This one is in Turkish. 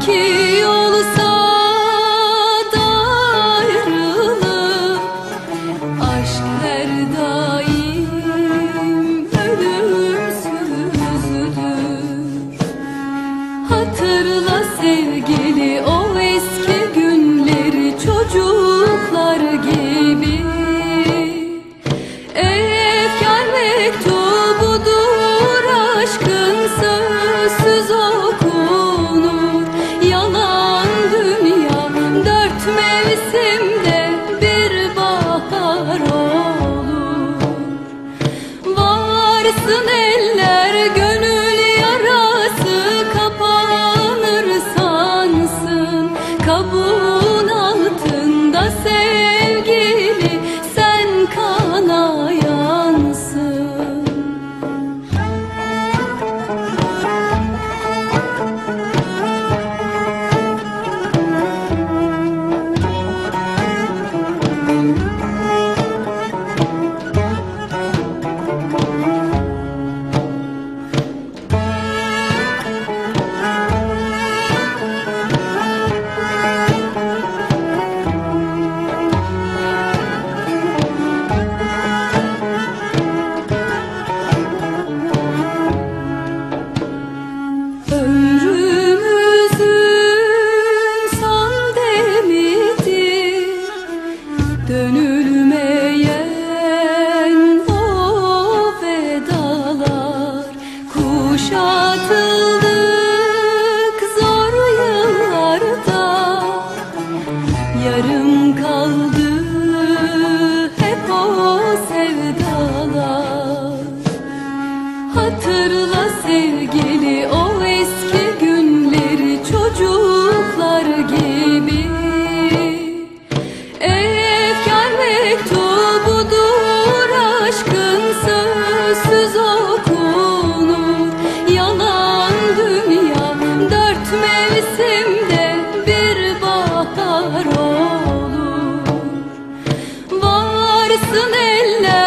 Ki olsa da Aşk her daim ölümsüzdür. Hatırla sevgili o Açılsın eller gönül yarası Kapanır sansın. Kabul Alsın eller.